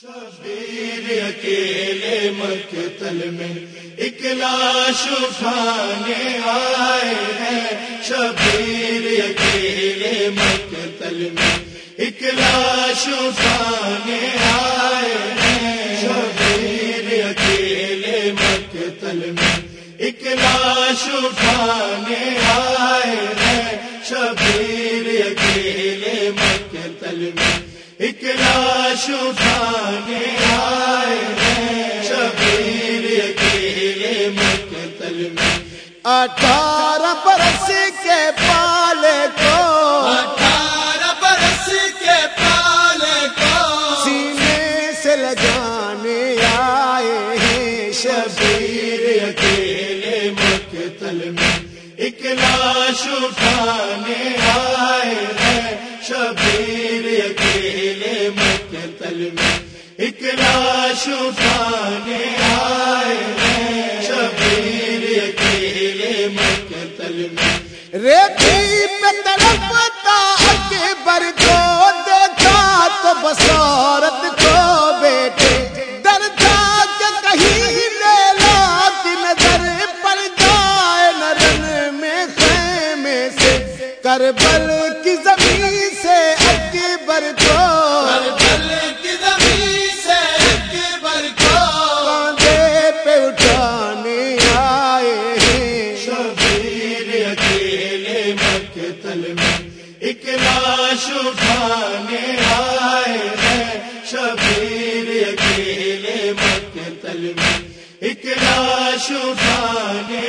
شبیر اکیلے مقتل میں اکلاش اٹھانے آئے ہیں۔ شبیر اکیلے مقتل میں اکلاش اٹھانے آئے ہیں۔ شبیر اکیلے مقتل میں اکلاش اٹھانے آئے ہیں۔ لاش اٹھانے آئے ہیں۔ شبیر اکیلے مقتل میں۔ اٹھارہ برس کے پالے کو اٹھارہ برس کے پالے کو سینے سے لگانے آئے ہیں۔ شبیر اکیلے مقتل میں۔ ایک لاش اٹھانے آئے ہیں۔ شبیر میں اٹھانے آئے شبیر اکیلے مقتل میں۔ ریتی پہ تڑپتا اکبر کو دیکھا تو بسورت کو بیٹے کے کہیں نظر جائے نرن میں خیمے سے۔ کربل کی زمین سے جنگل میں ایک لاش اٹھانے آئے ہیں۔ شبیر اکیلے مقتل میں ایک لاش اٹھانے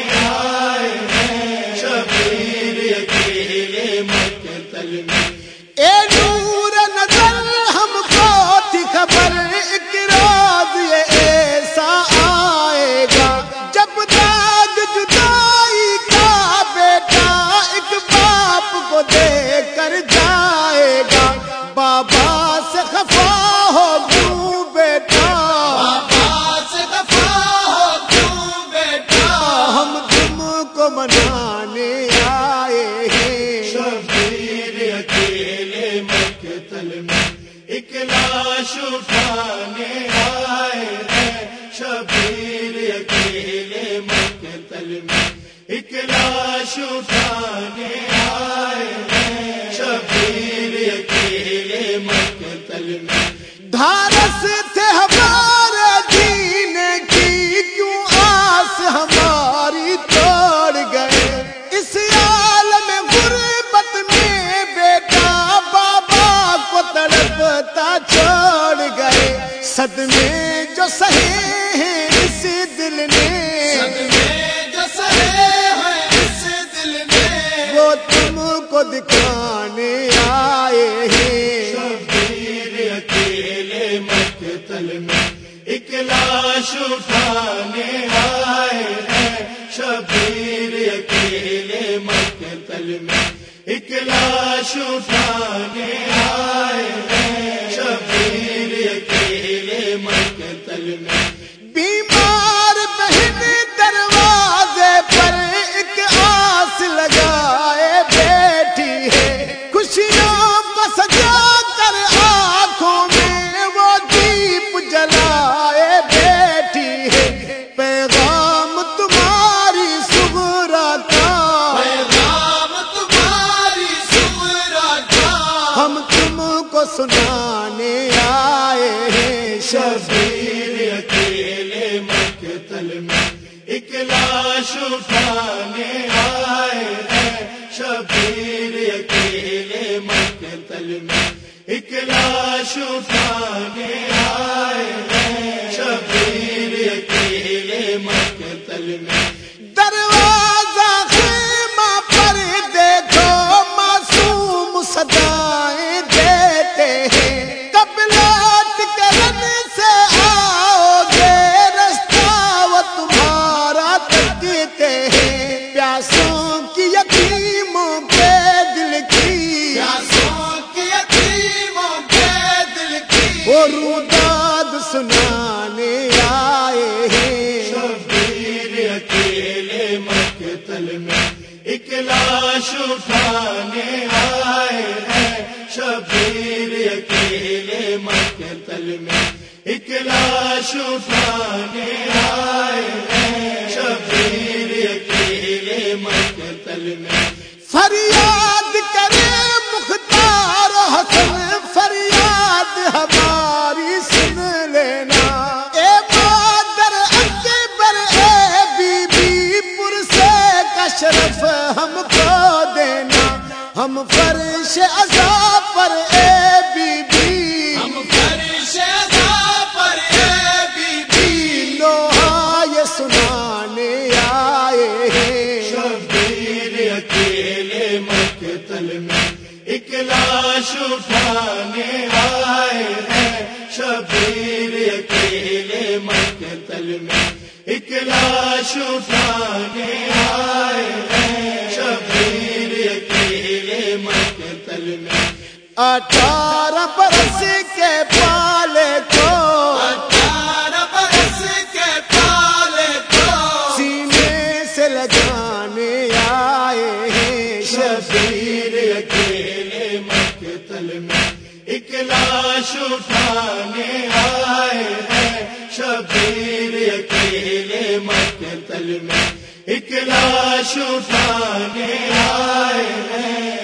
ایک لاش اٹھانے آئے ہیں شبیر اکیلے مقتل میں۔ ایک لاش اٹھانے جو سہے ہیں اس دل صدمے جو سہے ہیں اس دل نے وہ تم کو دکھانے آئے ہیں۔ شبیر اکیلے مقتل میں ایک لاش اٹھانے آئے ہیں۔ شبیر اکیلے مقتل میں ایک لاش اٹھانے آئے اٹھانے آئے ہیں۔ شبیر اکیلے مقتل میں ایک لاش اٹھانے تل میں ایک لاش اٹھانے آئے ہیں۔ شبیر اکیلے مقتل میں اکلاش اٹھانے آئے فرش ازا پر اے بی بی۔ ہم فرش ادا پر اے بی بی۔ لوہا یہ سنانے آئے ہیں۔ شبیر اکیلے مقتل میں اکلاش اٹھانے آئے ہیں۔ شبیر اکیلے مقتل میں اٹھانے اٹھارہ برس کے پالے کو اٹھارہ برس کے پالے کو سینے سے لگانے آئے ہیں شبیر اکیلے مقتل میں اکلاش اٹھانے آئے ہیں شبیر اکیلے مقتل میں اکلاش اٹھانے آئے ہیں